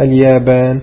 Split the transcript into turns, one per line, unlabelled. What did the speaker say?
اليابان.